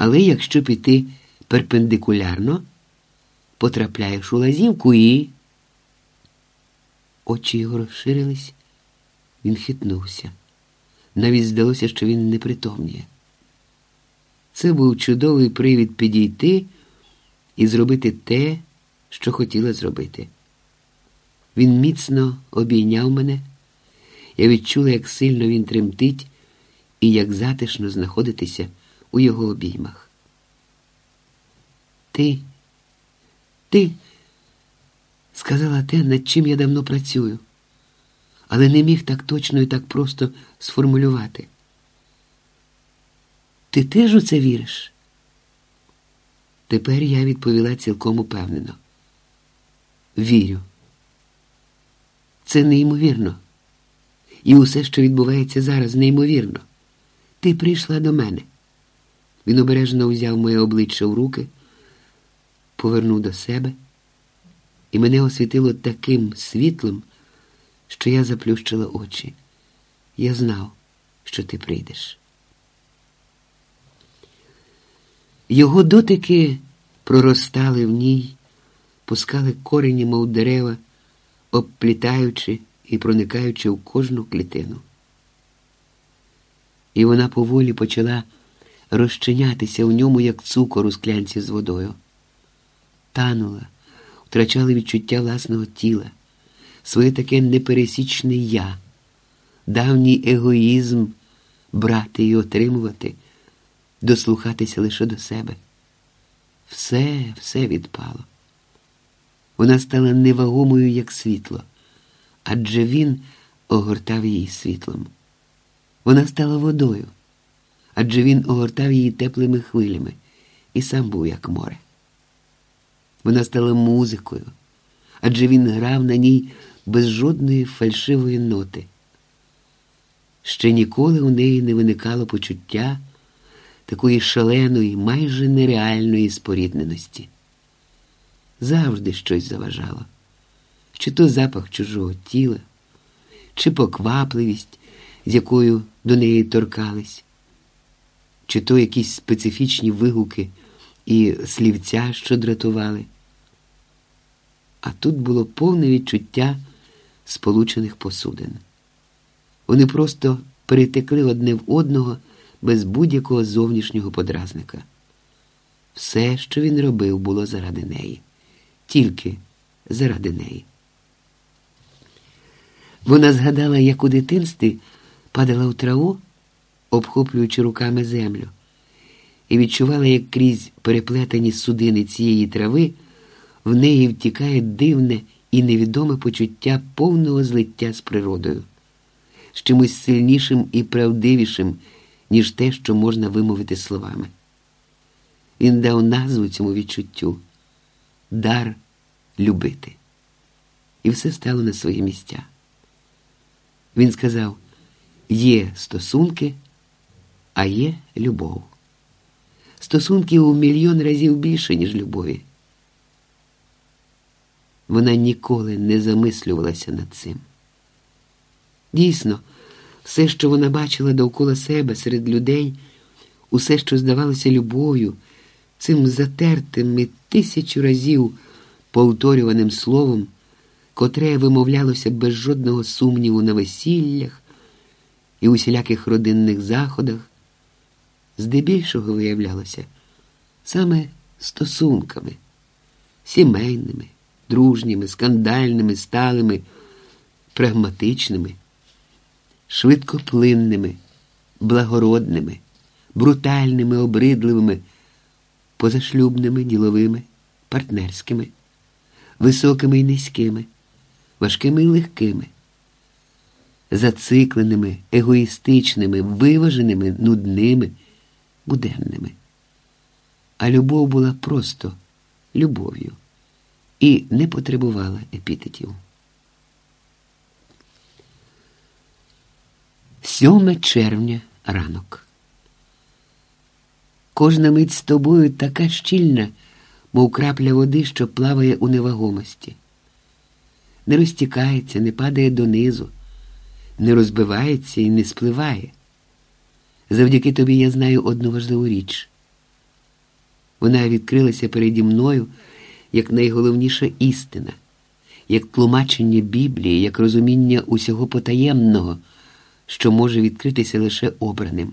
Але якщо піти перпендикулярно, потрапляєш у лазівку і. Очі його розширились, він хитнувся. Навіть здалося, що він не притомніє. Це був чудовий привід підійти і зробити те, що хотіла зробити. Він міцно обійняв мене. Я відчула, як сильно він тремтить і як затишно знаходитися у його обіймах. Ти, ти, сказала те, над чим я давно працюю, але не міг так точно і так просто сформулювати. Ти теж у це віриш? Тепер я відповіла цілком упевнено. Вірю. Це неймовірно. І усе, що відбувається зараз, неймовірно. Ти прийшла до мене. Він обережно взяв моє обличчя в руки, повернув до себе, і мене освітило таким світлом, що я заплющила очі. Я знав, що ти прийдеш. Його дотики проростали в ній, пускали корені, мов дерева, обплітаючи і проникаючи в кожну клітину. І вона поволі почала розчинятися в ньому, як цукор у склянці з водою. Танула, втрачала відчуття власного тіла, своє таке непересічне я, давній егоїзм брати і отримувати, дослухатися лише до себе. Все, все відпало. Вона стала невагомою, як світло, адже він огортав її світлом. Вона стала водою, адже він огортав її теплими хвилями і сам був як море. Вона стала музикою, адже він грав на ній без жодної фальшивої ноти. Ще ніколи у неї не виникало почуття такої шаленої, майже нереальної спорідненості. Завжди щось заважало, чи то запах чужого тіла, чи поквапливість, з якою до неї торкались, чи то якісь специфічні вигуки і слівця, що дратували. А тут було повне відчуття сполучених посудин. Вони просто перетекли одне в одного без будь-якого зовнішнього подразника. Все, що він робив, було заради неї, тільки заради неї. Вона згадала, як у дитинстві падала в траву, обхоплюючи руками землю, і відчувала, як крізь переплетені судини цієї трави в неї втікає дивне і невідоме почуття повного злиття з природою, з чимось сильнішим і правдивішим, ніж те, що можна вимовити словами. Він дав назву цьому відчуттю дар любити. І все стало на свої місця. Він сказав: є стосунки, а є любов. Стосунків у мільйон разів більше, ніж любові. Вона ніколи не замислювалася над цим. Дійсно, все, що вона бачила довкола себе серед людей, усе, що здавалося любов'ю, цим затертим і тисячу разів повторюваним словом, котре вимовлялося без жодного сумніву на весіллях і усіляких родинних заходах, здебільшого виявлялося саме стосунками, сімейними, дружніми, скандальними, сталими, прагматичними, швидкоплинними, благородними, брутальними, обридливими, позашлюбними, діловими, партнерськими, високими і низькими, важкими і легкими, зацикленими, егоїстичними, виваженими, нудними, буденними. А любов була просто любов'ю і не потребувала епітетів. Сьоме червня ранок. Кожна мить з тобою така щільна, мов крапля води, що плаває у невагомості. Не розтікається, не падає донизу, не розбивається і не спливає. Завдяки тобі я знаю одну важливу річ. Вона відкрилася переді мною як найголовніша істина, як тлумачення Біблії, як розуміння усього потаємного, що може відкритися лише обраним.